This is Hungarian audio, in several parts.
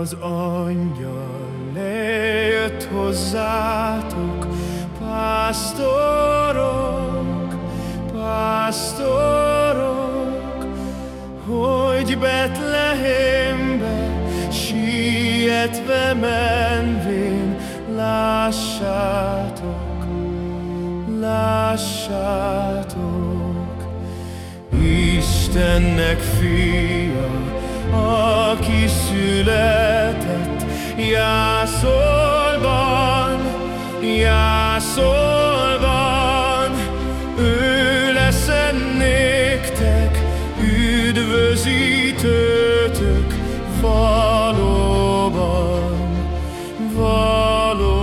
az angyal lejött hozzátok, pásztorok, pásztorok, hogy Betlehembe sietve menvén lássátok, lássátok, Istennek fia, aki szület. Jászolban, Jászolban, ő lesz néktek üdvözítőtök valóban, valóban.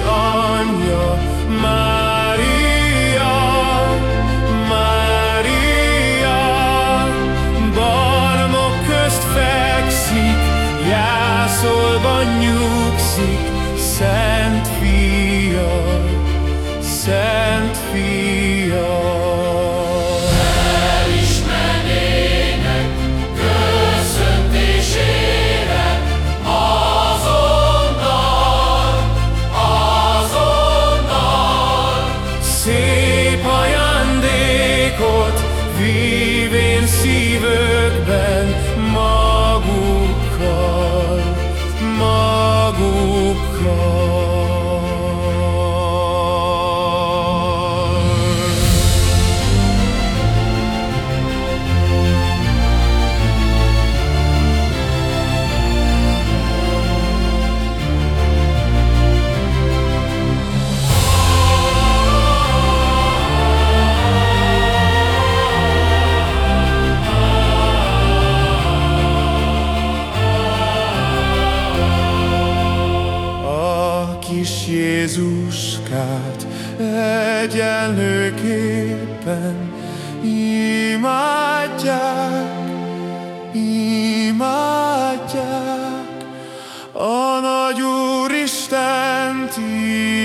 on your mind. Vívén szívükben magukkal, magukkal. Egyenlőképpen imádják, imádják a nagy Úristent, nagy